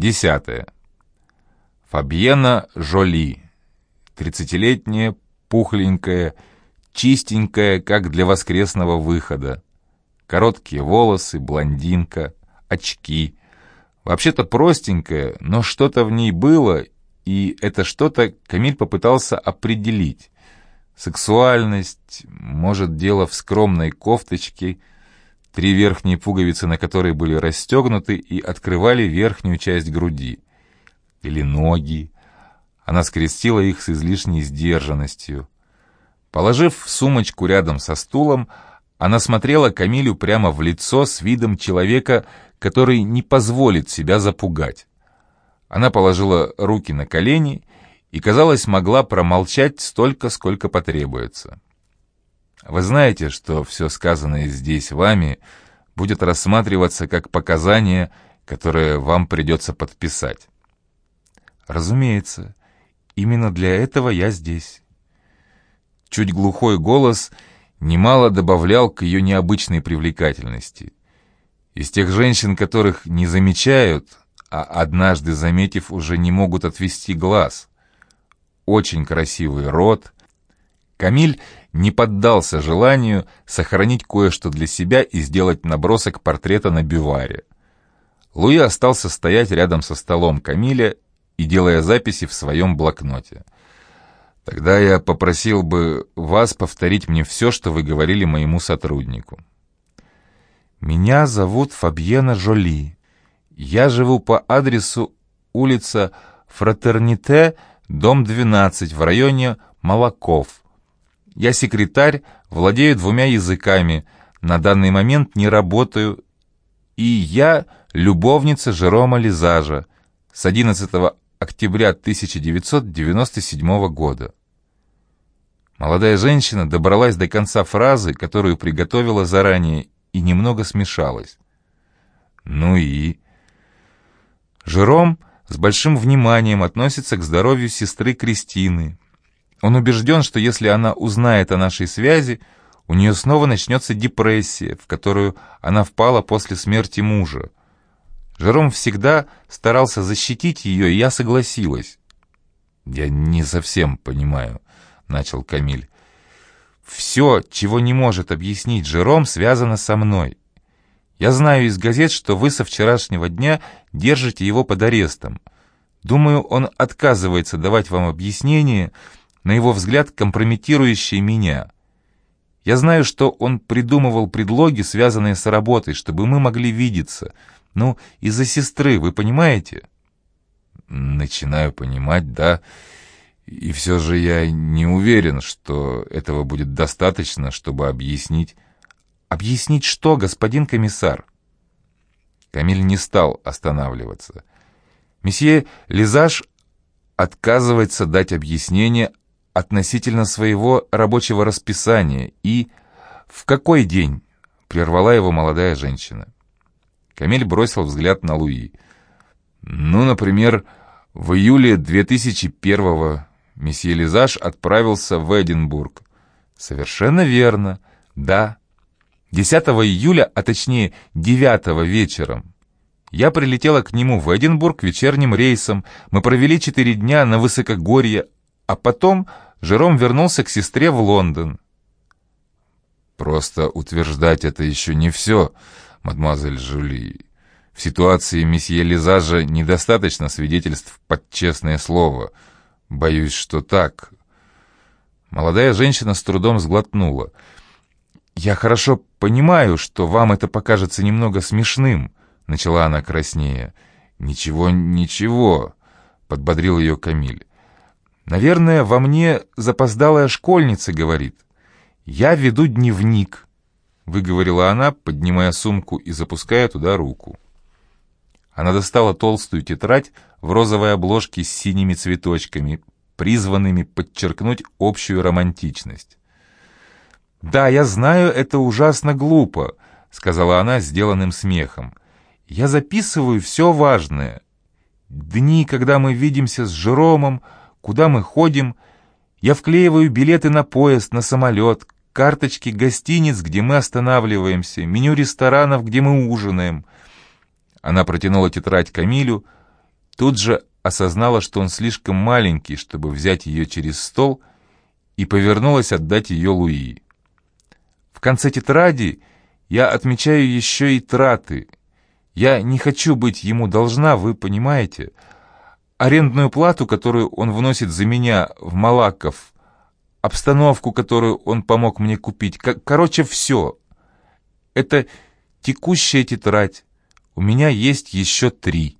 Десятое. Фабьена Жоли. Тридцатилетняя, пухленькая, чистенькая, как для воскресного выхода. Короткие волосы, блондинка, очки. Вообще-то простенькая, но что-то в ней было, и это что-то Камиль попытался определить. Сексуальность, может, дело в скромной кофточке, три верхние пуговицы на которой были расстегнуты и открывали верхнюю часть груди. Или ноги. Она скрестила их с излишней сдержанностью. Положив сумочку рядом со стулом, она смотрела Камилю прямо в лицо с видом человека, который не позволит себя запугать. Она положила руки на колени и, казалось, могла промолчать столько, сколько потребуется. Вы знаете, что все сказанное здесь вами будет рассматриваться как показания, которые вам придется подписать. Разумеется, именно для этого я здесь. Чуть глухой голос — немало добавлял к ее необычной привлекательности. Из тех женщин, которых не замечают, а однажды заметив, уже не могут отвести глаз. Очень красивый рот. Камиль не поддался желанию сохранить кое-что для себя и сделать набросок портрета на бюваре. Луи остался стоять рядом со столом Камиля и делая записи в своем блокноте. Тогда я попросил бы вас повторить мне все, что вы говорили моему сотруднику. Меня зовут Фабьена Жоли. Я живу по адресу улица Фратерните, дом 12, в районе Молоков. Я секретарь, владею двумя языками, на данный момент не работаю, и я любовница Жерома Лизажа с 11 октября 1997 года. Молодая женщина добралась до конца фразы, которую приготовила заранее, и немного смешалась. Ну и... Жером с большим вниманием относится к здоровью сестры Кристины. Он убежден, что если она узнает о нашей связи, у нее снова начнется депрессия, в которую она впала после смерти мужа. Жером всегда старался защитить ее, и я согласилась. «Я не совсем понимаю», — начал Камиль. «Все, чего не может объяснить Жером, связано со мной. Я знаю из газет, что вы со вчерашнего дня держите его под арестом. Думаю, он отказывается давать вам объяснение, на его взгляд, компрометирующие меня. Я знаю, что он придумывал предлоги, связанные с работой, чтобы мы могли видеться. Ну, из-за сестры, вы понимаете?» «Начинаю понимать, да. И все же я не уверен, что этого будет достаточно, чтобы объяснить...» «Объяснить что, господин комиссар?» Камиль не стал останавливаться. Месье Лизаж отказывается дать объяснение относительно своего рабочего расписания и... «В какой день?» — прервала его молодая женщина. Камиль бросил взгляд на Луи. «Ну, например, в июле 2001-го месье Лизаж отправился в Эдинбург». «Совершенно верно. Да. 10 июля, а точнее 9 вечером. Я прилетела к нему в Эдинбург вечерним рейсом. Мы провели четыре дня на высокогорье, а потом Жером вернулся к сестре в Лондон. Просто утверждать это еще не все, мадемуазель Жюли. В ситуации месье Лизажа недостаточно свидетельств под честное слово. Боюсь, что так. Молодая женщина с трудом сглотнула. «Я хорошо понимаю, что вам это покажется немного смешным», — начала она краснее. «Ничего, ничего», — подбодрил ее Камиль. «Наверное, во мне запоздалая школьница говорит. Я веду дневник», — выговорила она, поднимая сумку и запуская туда руку. Она достала толстую тетрадь в розовой обложке с синими цветочками, призванными подчеркнуть общую романтичность. «Да, я знаю, это ужасно глупо», — сказала она сделанным смехом. «Я записываю все важное. Дни, когда мы видимся с Жеромом, куда мы ходим. Я вклеиваю билеты на поезд, на самолет, карточки гостиниц, где мы останавливаемся, меню ресторанов, где мы ужинаем». Она протянула тетрадь Камилю, тут же осознала, что он слишком маленький, чтобы взять ее через стол, и повернулась отдать ее Луи. В конце тетради я отмечаю еще и траты. Я не хочу быть ему должна, вы понимаете? Арендную плату, которую он вносит за меня в Малаков, обстановку, которую он помог мне купить. Короче, все. Это текущая тетрадь. У меня есть еще три.